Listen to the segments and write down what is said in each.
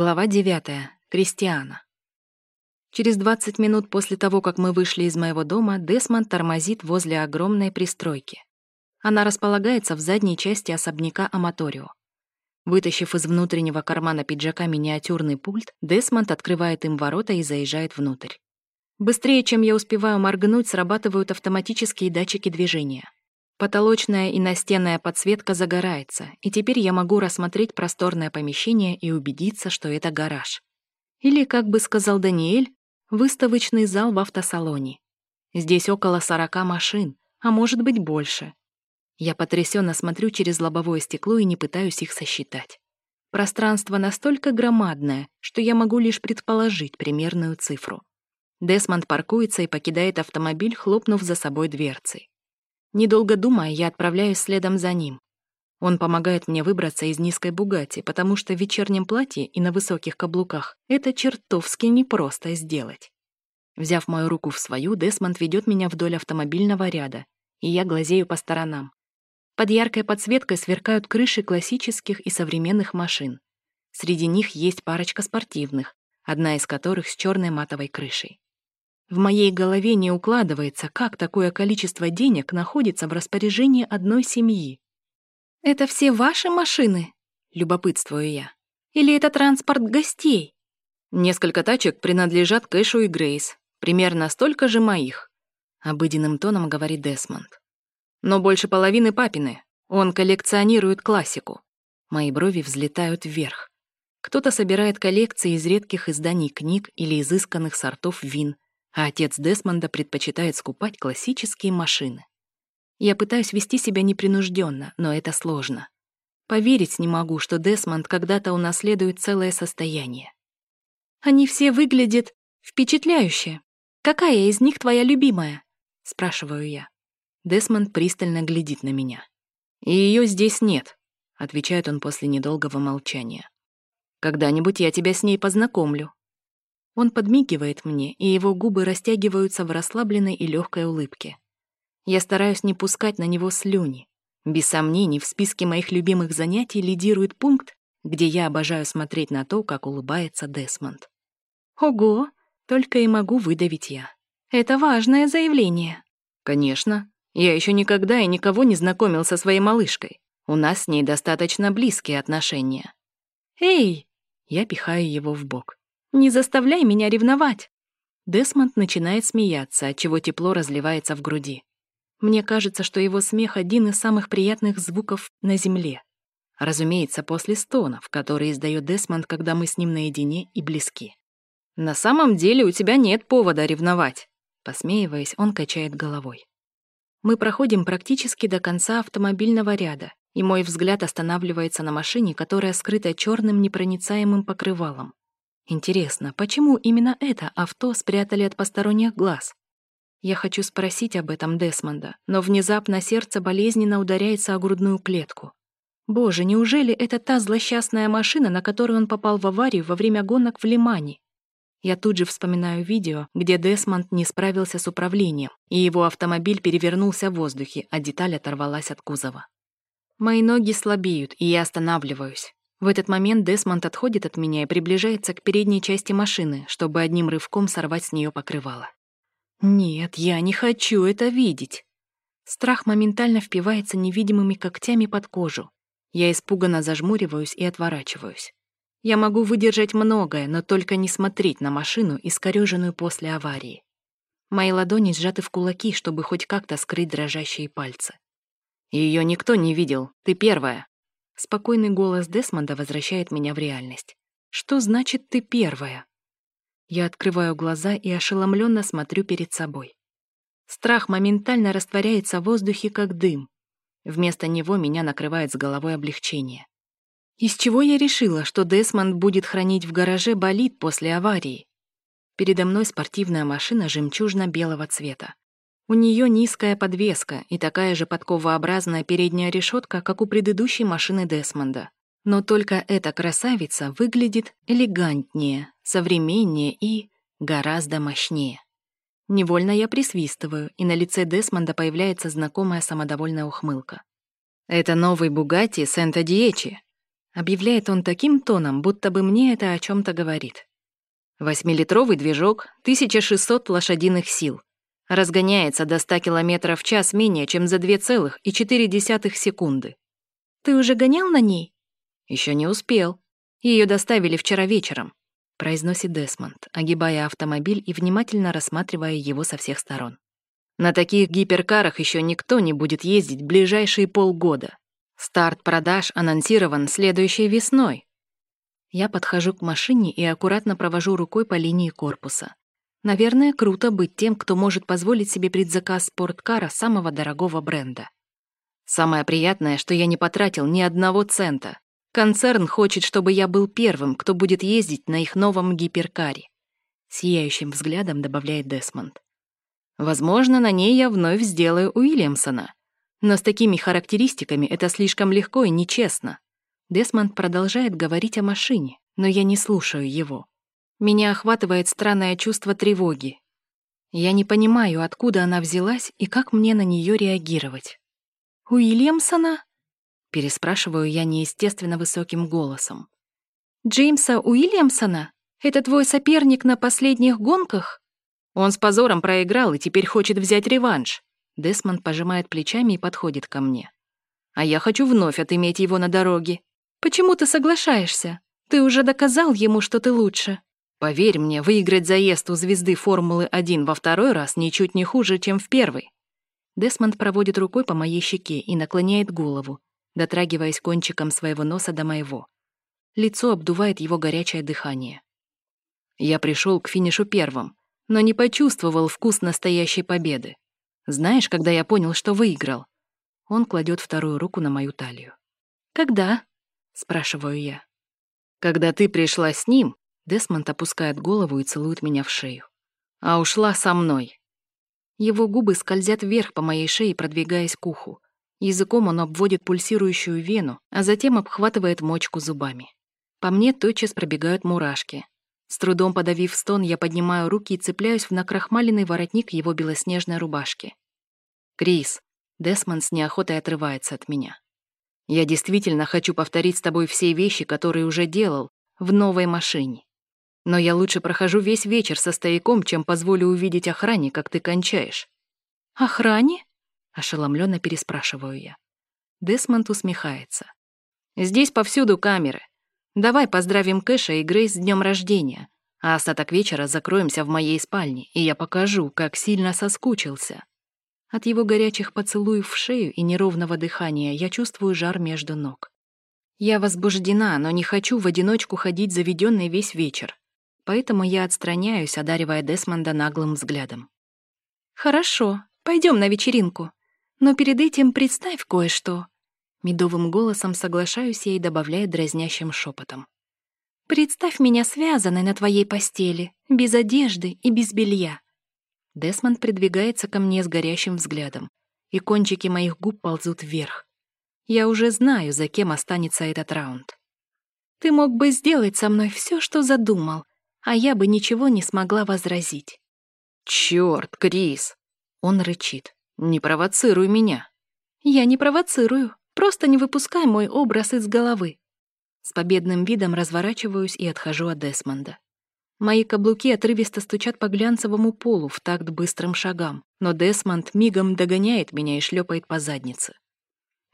Глава 9. Кристиана. Через 20 минут после того, как мы вышли из моего дома, Десмонд тормозит возле огромной пристройки. Она располагается в задней части особняка Аматорио. Вытащив из внутреннего кармана пиджака миниатюрный пульт, Десмонд открывает им ворота и заезжает внутрь. Быстрее, чем я успеваю моргнуть, срабатывают автоматические датчики движения. Потолочная и настенная подсветка загорается, и теперь я могу рассмотреть просторное помещение и убедиться, что это гараж. Или, как бы сказал Даниэль, выставочный зал в автосалоне. Здесь около 40 машин, а может быть больше. Я потрясенно смотрю через лобовое стекло и не пытаюсь их сосчитать. Пространство настолько громадное, что я могу лишь предположить примерную цифру. Десмонд паркуется и покидает автомобиль, хлопнув за собой дверцей. Недолго думая, я отправляюсь следом за ним. Он помогает мне выбраться из низкой бугати, потому что в вечернем платье и на высоких каблуках это чертовски непросто сделать. Взяв мою руку в свою, Десмонд ведет меня вдоль автомобильного ряда, и я глазею по сторонам. Под яркой подсветкой сверкают крыши классических и современных машин. Среди них есть парочка спортивных, одна из которых с черной матовой крышей. В моей голове не укладывается, как такое количество денег находится в распоряжении одной семьи. «Это все ваши машины?» — любопытствую я. «Или это транспорт гостей?» «Несколько тачек принадлежат Кэшу и Грейс, примерно столько же моих», — обыденным тоном говорит Десмонд. «Но больше половины папины. Он коллекционирует классику». Мои брови взлетают вверх. Кто-то собирает коллекции из редких изданий книг или изысканных сортов вин — а отец Десмонда предпочитает скупать классические машины. Я пытаюсь вести себя непринужденно, но это сложно. Поверить не могу, что Десмонд когда-то унаследует целое состояние. Они все выглядят впечатляюще. Какая из них твоя любимая? Спрашиваю я. Десмонд пристально глядит на меня. И ее здесь нет, отвечает он после недолгого молчания. Когда-нибудь я тебя с ней познакомлю. Он подмигивает мне, и его губы растягиваются в расслабленной и легкой улыбке. Я стараюсь не пускать на него слюни. Без сомнений, в списке моих любимых занятий лидирует пункт, где я обожаю смотреть на то, как улыбается Десмонд. Ого, только и могу выдавить я. Это важное заявление. Конечно. Я еще никогда и никого не знакомил со своей малышкой. У нас с ней достаточно близкие отношения. Эй! Я пихаю его в бок. Не заставляй меня ревновать!» Десмонд начинает смеяться, отчего тепло разливается в груди. Мне кажется, что его смех — один из самых приятных звуков на Земле. Разумеется, после стонов, которые издает Десмонд, когда мы с ним наедине и близки. «На самом деле у тебя нет повода ревновать», — посмеиваясь, он качает головой. Мы проходим практически до конца автомобильного ряда, и мой взгляд останавливается на машине, которая скрыта черным непроницаемым покрывалом. Интересно, почему именно это авто спрятали от посторонних глаз? Я хочу спросить об этом Десмонда, но внезапно сердце болезненно ударяется о грудную клетку. Боже, неужели это та злосчастная машина, на которой он попал в аварию во время гонок в Лимане? Я тут же вспоминаю видео, где Десмонд не справился с управлением, и его автомобиль перевернулся в воздухе, а деталь оторвалась от кузова. Мои ноги слабеют, и я останавливаюсь. В этот момент Десмонд отходит от меня и приближается к передней части машины, чтобы одним рывком сорвать с нее покрывало. Нет, я не хочу это видеть. Страх моментально впивается невидимыми когтями под кожу. Я испуганно зажмуриваюсь и отворачиваюсь. Я могу выдержать многое, но только не смотреть на машину, искорёженную после аварии. Мои ладони сжаты в кулаки, чтобы хоть как-то скрыть дрожащие пальцы. Ее никто не видел, ты первая. Спокойный голос Десмонда возвращает меня в реальность. «Что значит ты первая?» Я открываю глаза и ошеломленно смотрю перед собой. Страх моментально растворяется в воздухе, как дым. Вместо него меня накрывает с головой облегчение. Из чего я решила, что Десмонд будет хранить в гараже болид после аварии? Передо мной спортивная машина жемчужно-белого цвета. У нее низкая подвеска и такая же подковообразная передняя решетка, как у предыдущей машины Десмонда. Но только эта красавица выглядит элегантнее, современнее и гораздо мощнее. Невольно я присвистываю, и на лице Десмонда появляется знакомая самодовольная ухмылка. «Это новый Бугатти Сента-Диечи», — Объявляет он таким тоном, будто бы мне это о чем то говорит. Восьмилитровый движок, 1600 лошадиных сил. Разгоняется до 100 км в час менее, чем за 2,4 секунды. Ты уже гонял на ней? Еще не успел. Ее доставили вчера вечером, произносит Десмонд, огибая автомобиль и внимательно рассматривая его со всех сторон. На таких гиперкарах еще никто не будет ездить ближайшие полгода. Старт продаж анонсирован следующей весной. Я подхожу к машине и аккуратно провожу рукой по линии корпуса. Наверное, круто быть тем, кто может позволить себе предзаказ спорткара самого дорогого бренда. Самое приятное, что я не потратил ни одного цента. Концерн хочет, чтобы я был первым, кто будет ездить на их новом гиперкаре. Сияющим взглядом добавляет Десмонд. Возможно, на ней я вновь сделаю Уильямсона. Но с такими характеристиками это слишком легко и нечестно. Десмонд продолжает говорить о машине, но я не слушаю его. Меня охватывает странное чувство тревоги. Я не понимаю, откуда она взялась и как мне на нее реагировать. «Уильямсона?» — переспрашиваю я неестественно высоким голосом. «Джеймса Уильямсона? Это твой соперник на последних гонках?» Он с позором проиграл и теперь хочет взять реванш. Десмонд пожимает плечами и подходит ко мне. А я хочу вновь отыметь его на дороге. Почему ты соглашаешься? Ты уже доказал ему, что ты лучше. Поверь мне, выиграть заезд у звезды Формулы-1 во второй раз ничуть не хуже, чем в первый. Десмонд проводит рукой по моей щеке и наклоняет голову, дотрагиваясь кончиком своего носа до моего. Лицо обдувает его горячее дыхание. Я пришел к финишу первым, но не почувствовал вкус настоящей победы. Знаешь, когда я понял, что выиграл? Он кладет вторую руку на мою талию. «Когда?» спрашиваю я. Когда ты пришла с ним, Десмонд опускает голову и целует меня в шею. А ушла со мной. Его губы скользят вверх по моей шее, продвигаясь к уху. Языком он обводит пульсирующую вену, а затем обхватывает мочку зубами. По мне тотчас пробегают мурашки. С трудом подавив стон, я поднимаю руки и цепляюсь в накрахмаленный воротник его белоснежной рубашки. «Крис», Десмонд с неохотой отрывается от меня. Я действительно хочу повторить с тобой все вещи, которые уже делал, в новой машине. Но я лучше прохожу весь вечер со стояком, чем позволю увидеть охране, как ты кончаешь». «Охране?» — ошеломленно переспрашиваю я. Десмонд усмехается. «Здесь повсюду камеры. Давай поздравим Кэша и Грейс с днем рождения, а остаток вечера закроемся в моей спальне, и я покажу, как сильно соскучился». От его горячих поцелуев в шею и неровного дыхания я чувствую жар между ног. Я возбуждена, но не хочу в одиночку ходить заведенный весь вечер. Поэтому я отстраняюсь, одаривая Десмонда наглым взглядом. «Хорошо, пойдем на вечеринку. Но перед этим представь кое-что». Медовым голосом соглашаюсь я и добавляю дразнящим шепотом. «Представь меня связанной на твоей постели, без одежды и без белья. Десмонд придвигается ко мне с горящим взглядом, и кончики моих губ ползут вверх. Я уже знаю, за кем останется этот раунд. Ты мог бы сделать со мной все, что задумал, а я бы ничего не смогла возразить. Черт, Крис! Он рычит. Не провоцируй меня. Я не провоцирую, просто не выпускай мой образ из головы. С победным видом разворачиваюсь и отхожу от Десмонда. Мои каблуки отрывисто стучат по глянцевому полу в такт быстрым шагам, но Десмонд мигом догоняет меня и шлепает по заднице.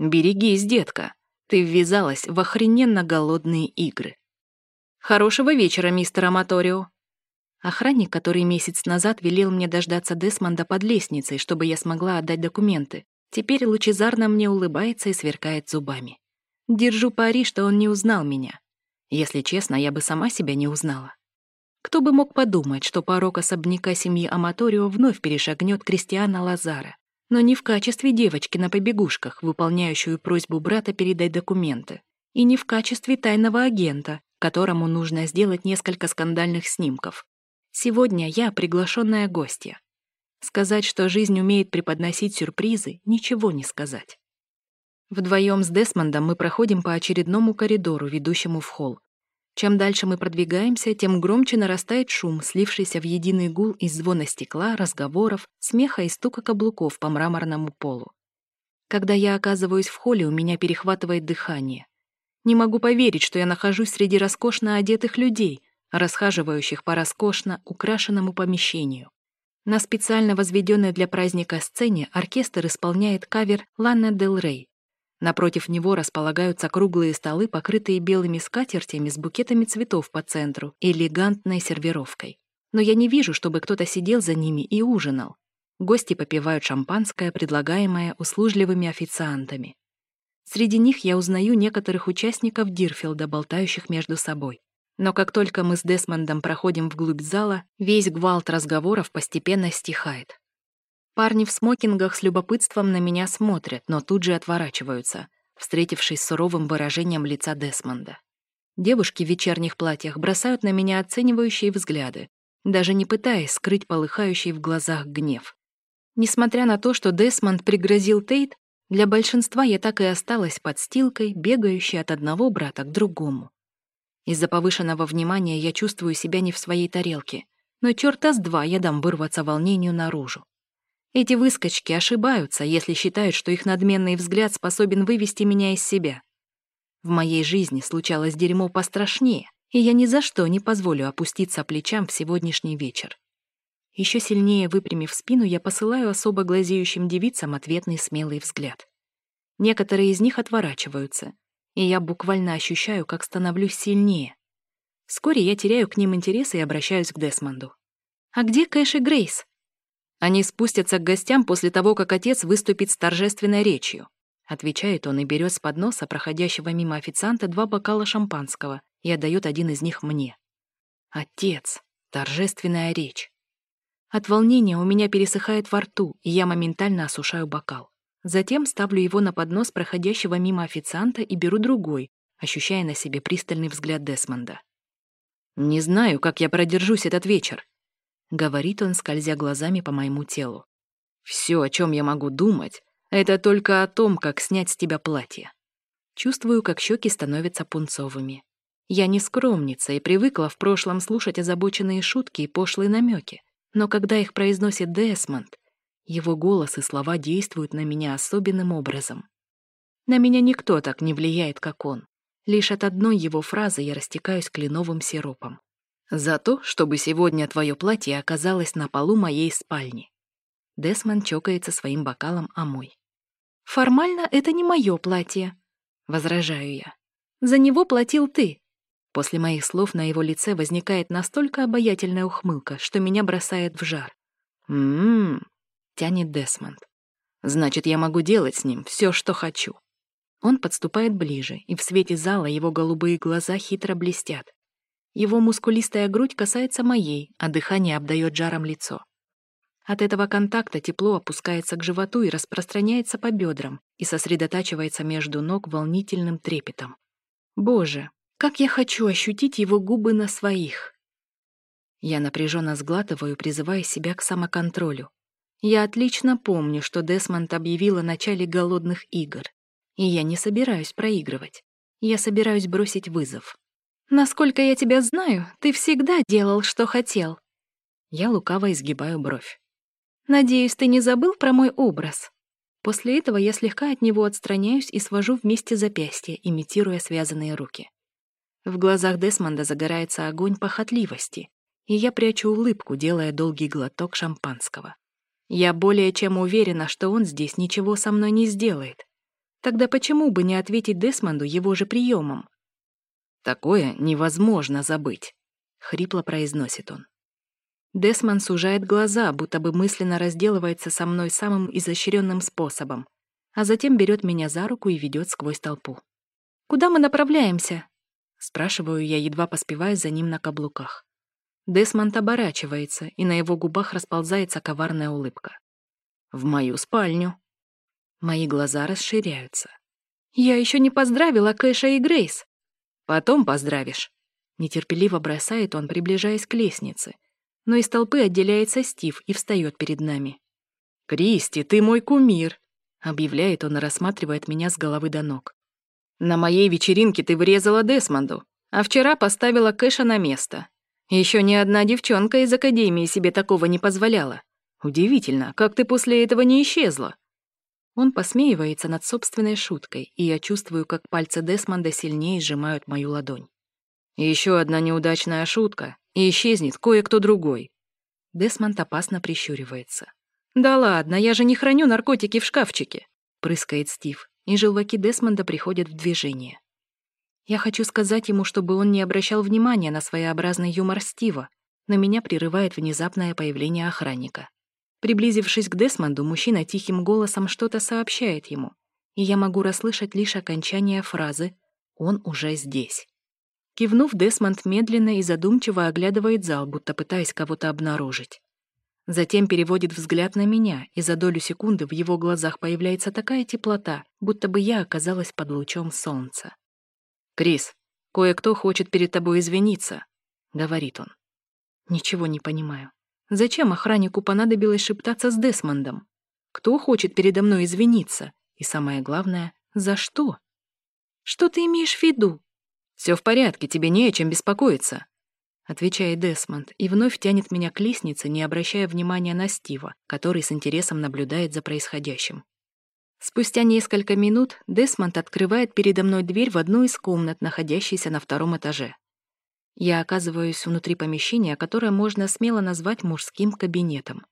«Берегись, детка, ты ввязалась в охрененно голодные игры». «Хорошего вечера, мистер Аматорио». Охранник, который месяц назад велел мне дождаться Десмонда под лестницей, чтобы я смогла отдать документы, теперь лучезарно мне улыбается и сверкает зубами. Держу пари, что он не узнал меня. Если честно, я бы сама себя не узнала. Кто бы мог подумать, что порог особняка семьи Аматорио вновь перешагнет Кристиана Лазара, но не в качестве девочки на побегушках, выполняющую просьбу брата передать документы, и не в качестве тайного агента, которому нужно сделать несколько скандальных снимков. Сегодня я приглашенная гостья. Сказать, что жизнь умеет преподносить сюрпризы, ничего не сказать. Вдвоем с Десмондом мы проходим по очередному коридору, ведущему в холл, чем дальше мы продвигаемся, тем громче нарастает шум, слившийся в единый гул из звона стекла, разговоров, смеха и стука каблуков по мраморному полу. Когда я оказываюсь в холле, у меня перехватывает дыхание. Не могу поверить, что я нахожусь среди роскошно одетых людей, расхаживающих по роскошно украшенному помещению. На специально возведенной для праздника сцене оркестр исполняет кавер «Лана Дель Рей». Напротив него располагаются круглые столы, покрытые белыми скатертями с букетами цветов по центру и элегантной сервировкой. Но я не вижу, чтобы кто-то сидел за ними и ужинал. Гости попивают шампанское, предлагаемое услужливыми официантами. Среди них я узнаю некоторых участников Дирфилда, болтающих между собой. Но как только мы с Десмондом проходим вглубь зала, весь гвалт разговоров постепенно стихает. Парни в смокингах с любопытством на меня смотрят, но тут же отворачиваются, встретившись суровым выражением лица Десмонда. Девушки в вечерних платьях бросают на меня оценивающие взгляды, даже не пытаясь скрыть полыхающий в глазах гнев. Несмотря на то, что Десмонд пригрозил Тейт, для большинства я так и осталась подстилкой, бегающей от одного брата к другому. Из-за повышенного внимания я чувствую себя не в своей тарелке, но черта с два я дам вырваться волнению наружу. Эти выскочки ошибаются, если считают, что их надменный взгляд способен вывести меня из себя. В моей жизни случалось дерьмо пострашнее, и я ни за что не позволю опуститься плечам в сегодняшний вечер. Еще сильнее выпрямив спину, я посылаю особо глазеющим девицам ответный смелый взгляд. Некоторые из них отворачиваются, и я буквально ощущаю, как становлюсь сильнее. Вскоре я теряю к ним интерес и обращаюсь к Десмонду. «А где Кэш и Грейс?» «Они спустятся к гостям после того, как отец выступит с торжественной речью», отвечает он и берет с подноса проходящего мимо официанта два бокала шампанского и отдает один из них мне. «Отец! Торжественная речь!» От волнения у меня пересыхает во рту, и я моментально осушаю бокал. Затем ставлю его на поднос проходящего мимо официанта и беру другой, ощущая на себе пристальный взгляд Десмонда. «Не знаю, как я продержусь этот вечер», — говорит он, скользя глазами по моему телу. «Все, о чем я могу думать, это только о том, как снять с тебя платье». Чувствую, как щеки становятся пунцовыми. Я не скромница и привыкла в прошлом слушать озабоченные шутки и пошлые намеки, но когда их произносит Десмонд, его голос и слова действуют на меня особенным образом. На меня никто так не влияет, как он. Лишь от одной его фразы я растекаюсь кленовым сиропом. За то, чтобы сегодня твое платье оказалось на полу моей спальни. Десмон чокается своим бокалом о мой. «Формально это не мое платье», — возражаю я. «За него платил ты». После моих слов на его лице возникает настолько обаятельная ухмылка, что меня бросает в жар. «М-м-м», тянет Десмонд. «Значит, я могу делать с ним все, что хочу». Он подступает ближе, и в свете зала его голубые глаза хитро блестят. Его мускулистая грудь касается моей, а дыхание обдает жаром лицо. От этого контакта тепло опускается к животу и распространяется по бедрам и сосредотачивается между ног волнительным трепетом. Боже, как я хочу ощутить его губы на своих. Я напряженно сглатываю, призывая себя к самоконтролю. Я отлично помню, что Десмонд объявил о начале голодных игр. И я не собираюсь проигрывать. Я собираюсь бросить вызов. «Насколько я тебя знаю, ты всегда делал, что хотел». Я лукаво изгибаю бровь. «Надеюсь, ты не забыл про мой образ?» После этого я слегка от него отстраняюсь и свожу вместе запястья, имитируя связанные руки. В глазах Десмонда загорается огонь похотливости, и я прячу улыбку, делая долгий глоток шампанского. Я более чем уверена, что он здесь ничего со мной не сделает. Тогда почему бы не ответить Десмонду его же приемом? «Такое невозможно забыть», — хрипло произносит он. Десмонд сужает глаза, будто бы мысленно разделывается со мной самым изощренным способом, а затем берет меня за руку и ведет сквозь толпу. «Куда мы направляемся?» — спрашиваю я, едва поспевая за ним на каблуках. Десмонд оборачивается, и на его губах расползается коварная улыбка. «В мою спальню». Мои глаза расширяются. «Я еще не поздравила Кэша и Грейс». «Потом поздравишь». Нетерпеливо бросает он, приближаясь к лестнице. Но из толпы отделяется Стив и встает перед нами. «Кристи, ты мой кумир», — объявляет он и рассматривает меня с головы до ног. «На моей вечеринке ты врезала Десмонду, а вчера поставила Кэша на место. Еще ни одна девчонка из академии себе такого не позволяла. Удивительно, как ты после этого не исчезла. Он посмеивается над собственной шуткой, и я чувствую, как пальцы Десмонда сильнее сжимают мою ладонь. Еще одна неудачная шутка, и исчезнет кое-кто другой. Десмонд опасно прищуривается. «Да ладно, я же не храню наркотики в шкафчике», — прыскает Стив, и желваки Десмонда приходят в движение. Я хочу сказать ему, чтобы он не обращал внимания на своеобразный юмор Стива, но меня прерывает внезапное появление охранника. Приблизившись к Десмонду, мужчина тихим голосом что-то сообщает ему, и я могу расслышать лишь окончание фразы «Он уже здесь». Кивнув, Десмонд медленно и задумчиво оглядывает зал, будто пытаясь кого-то обнаружить. Затем переводит взгляд на меня, и за долю секунды в его глазах появляется такая теплота, будто бы я оказалась под лучом солнца. «Крис, кое-кто хочет перед тобой извиниться», — говорит он. Ничего не понимаю. Зачем охраннику понадобилось шептаться с Десмондом? Кто хочет передо мной извиниться? И самое главное, за что? Что ты имеешь в виду? Все в порядке, тебе не о чем беспокоиться. Отвечает Десмонд и вновь тянет меня к лестнице, не обращая внимания на Стива, который с интересом наблюдает за происходящим. Спустя несколько минут Десмонд открывает передо мной дверь в одну из комнат, находящейся на втором этаже. Я оказываюсь внутри помещения, которое можно смело назвать мужским кабинетом.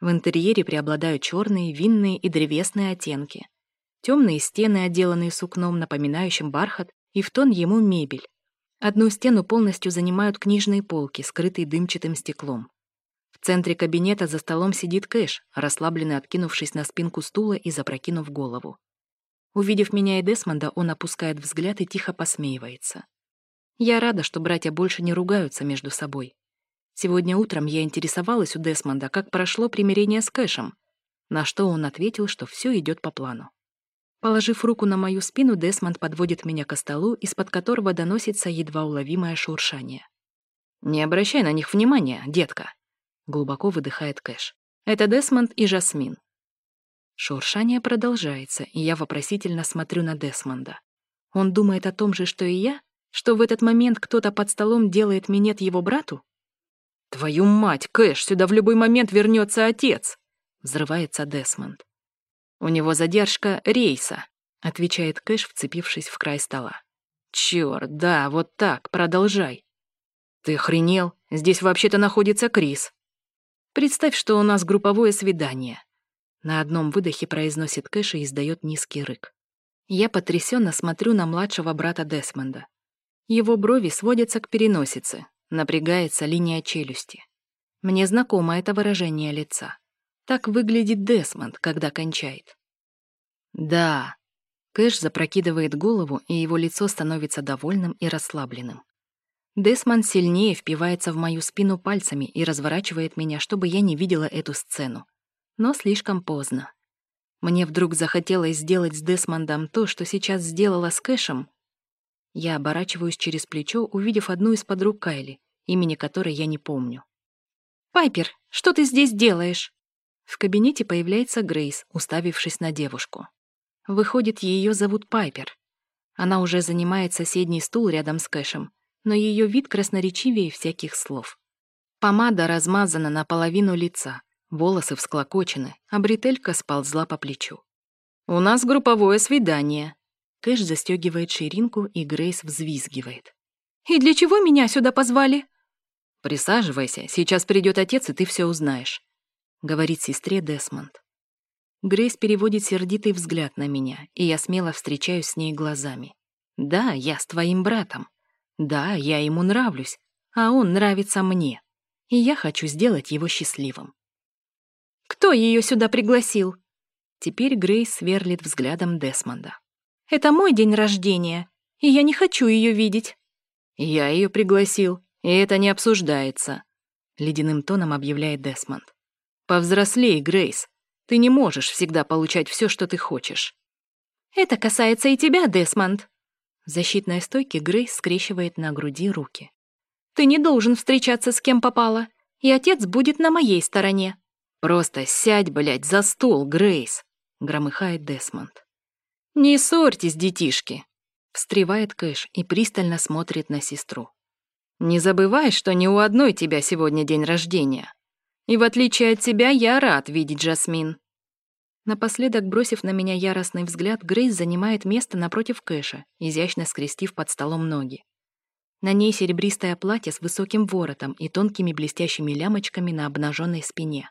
В интерьере преобладают черные, винные и древесные оттенки. Темные стены, отделанные сукном, напоминающим бархат, и в тон ему мебель. Одну стену полностью занимают книжные полки, скрытые дымчатым стеклом. В центре кабинета за столом сидит Кэш, расслабленно откинувшись на спинку стула и запрокинув голову. Увидев меня и Десмонда, он опускает взгляд и тихо посмеивается. Я рада, что братья больше не ругаются между собой. Сегодня утром я интересовалась у Десмонда, как прошло примирение с Кэшем, на что он ответил, что все идет по плану. Положив руку на мою спину, Десмонд подводит меня к столу, из-под которого доносится едва уловимое шуршание. «Не обращай на них внимания, детка», Глубоко выдыхает Кэш. Это Десмонд и Жасмин. Шуршание продолжается, и я вопросительно смотрю на Десмонда. Он думает о том же, что и я? Что в этот момент кто-то под столом делает минет его брату? «Твою мать, Кэш, сюда в любой момент вернется отец!» Взрывается Десмонд. «У него задержка рейса», — отвечает Кэш, вцепившись в край стола. «Чёрт, да, вот так, продолжай». «Ты охренел? Здесь вообще-то находится Крис», Представь, что у нас групповое свидание. На одном выдохе произносит Кэш и издает низкий рык. Я потрясенно смотрю на младшего брата Десмонда. Его брови сводятся к переносице, напрягается линия челюсти. Мне знакомо это выражение лица. Так выглядит Десмонд, когда кончает. Да. Кэш запрокидывает голову, и его лицо становится довольным и расслабленным. Десман сильнее впивается в мою спину пальцами и разворачивает меня, чтобы я не видела эту сцену. Но слишком поздно. Мне вдруг захотелось сделать с Десмондом то, что сейчас сделала с Кэшем. Я оборачиваюсь через плечо, увидев одну из подруг Кайли, имени которой я не помню. «Пайпер, что ты здесь делаешь?» В кабинете появляется Грейс, уставившись на девушку. Выходит, ее зовут Пайпер. Она уже занимает соседний стул рядом с Кэшем, но ее вид красноречивее всяких слов. Помада размазана наполовину лица, волосы всклокочены, а бретелька сползла по плечу. «У нас групповое свидание». Кэш застегивает ширинку, и Грейс взвизгивает. «И для чего меня сюда позвали?» «Присаживайся, сейчас придет отец, и ты все узнаешь», — говорит сестре Десмонд. Грейс переводит сердитый взгляд на меня, и я смело встречаюсь с ней глазами. «Да, я с твоим братом. Да, я ему нравлюсь, а он нравится мне. И я хочу сделать его счастливым. Кто ее сюда пригласил? Теперь Грейс сверлит взглядом Десмонда. Это мой день рождения, и я не хочу ее видеть. Я ее пригласил, и это не обсуждается, ледяным тоном объявляет Десмонд. Повзрослей, Грейс. Ты не можешь всегда получать все, что ты хочешь. Это касается и тебя, Десмонд, в защитной стойке Грейс скрещивает на груди руки. «Ты не должен встречаться с кем попало, и отец будет на моей стороне». «Просто сядь, блядь, за стол, Грейс!» — громыхает Десмонд. «Не ссорьтесь, детишки!» — встревает Кэш и пристально смотрит на сестру. «Не забывай, что не у одной тебя сегодня день рождения. И в отличие от тебя, я рад видеть Жасмин». Напоследок, бросив на меня яростный взгляд, Грейс занимает место напротив Кэша, изящно скрестив под столом ноги. На ней серебристое платье с высоким воротом и тонкими блестящими лямочками на обнаженной спине.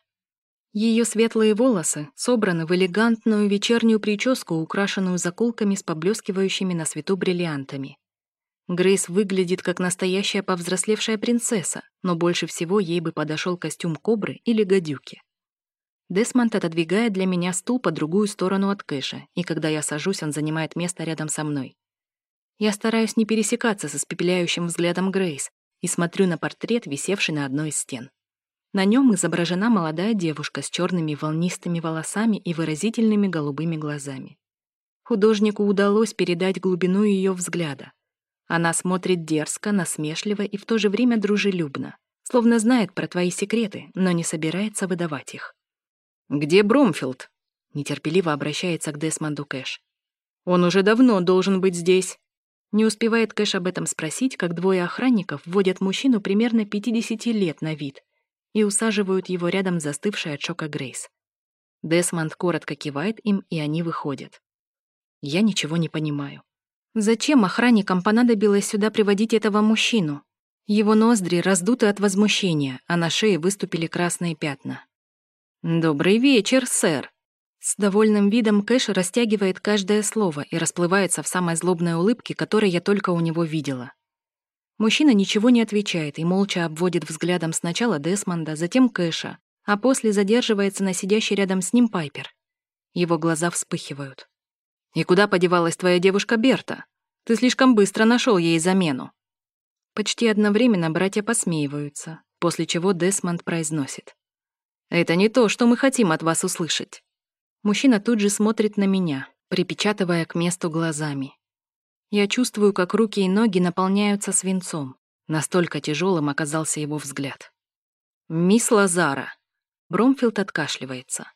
Ее светлые волосы собраны в элегантную вечернюю прическу, украшенную заколками с поблескивающими на свету бриллиантами. Грейс выглядит как настоящая повзрослевшая принцесса, но больше всего ей бы подошел костюм кобры или гадюки. Десмонд отодвигает для меня стул по другую сторону от Кэша, и когда я сажусь, он занимает место рядом со мной. Я стараюсь не пересекаться со спепеляющим взглядом Грейс и смотрю на портрет, висевший на одной из стен. На нем изображена молодая девушка с черными волнистыми волосами и выразительными голубыми глазами. Художнику удалось передать глубину ее взгляда, она смотрит дерзко, насмешливо и в то же время дружелюбно, словно знает про твои секреты, но не собирается выдавать их. «Где Бромфилд?» — нетерпеливо обращается к Десмонду Кэш. «Он уже давно должен быть здесь». Не успевает Кэш об этом спросить, как двое охранников вводят мужчину примерно 50 лет на вид и усаживают его рядом застывшей от шока Грейс. Десмонд коротко кивает им, и они выходят. Я ничего не понимаю. Зачем охранникам понадобилось сюда приводить этого мужчину? Его ноздри раздуты от возмущения, а на шее выступили красные пятна. «Добрый вечер, сэр!» С довольным видом Кэш растягивает каждое слово и расплывается в самой злобной улыбке, которой я только у него видела. Мужчина ничего не отвечает и молча обводит взглядом сначала Десмонда, затем Кэша, а после задерживается на сидящей рядом с ним Пайпер. Его глаза вспыхивают. «И куда подевалась твоя девушка Берта? Ты слишком быстро нашел ей замену». Почти одновременно братья посмеиваются, после чего Десмонд произносит. «Это не то, что мы хотим от вас услышать». Мужчина тут же смотрит на меня, припечатывая к месту глазами. Я чувствую, как руки и ноги наполняются свинцом. Настолько тяжелым оказался его взгляд. «Мисс Лазара». Бромфилд откашливается.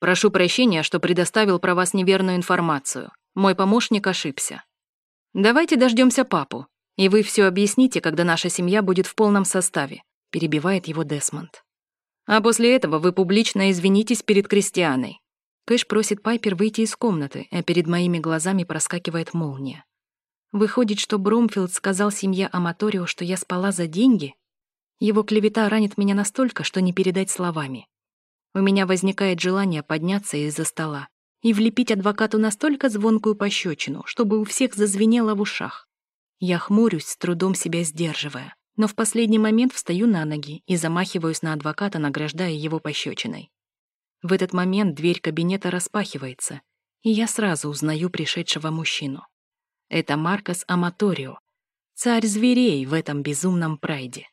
Прошу прощения, что предоставил про вас неверную информацию. Мой помощник ошибся. Давайте дождемся папу, и вы все объясните, когда наша семья будет в полном составе, перебивает его Десмонд. А после этого вы публично извинитесь перед крестьяной. Кэш просит Пайпер выйти из комнаты, а перед моими глазами проскакивает молния. Выходит, что Бромфилд сказал семье Аматорио, что я спала за деньги? Его клевета ранит меня настолько, что не передать словами. У меня возникает желание подняться из-за стола и влепить адвокату настолько звонкую пощечину, чтобы у всех зазвенело в ушах. Я хмурюсь, с трудом себя сдерживая, но в последний момент встаю на ноги и замахиваюсь на адвоката, награждая его пощечиной. В этот момент дверь кабинета распахивается, и я сразу узнаю пришедшего мужчину. Это Маркос Аматорио, царь зверей в этом безумном прайде.